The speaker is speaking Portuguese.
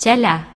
Cela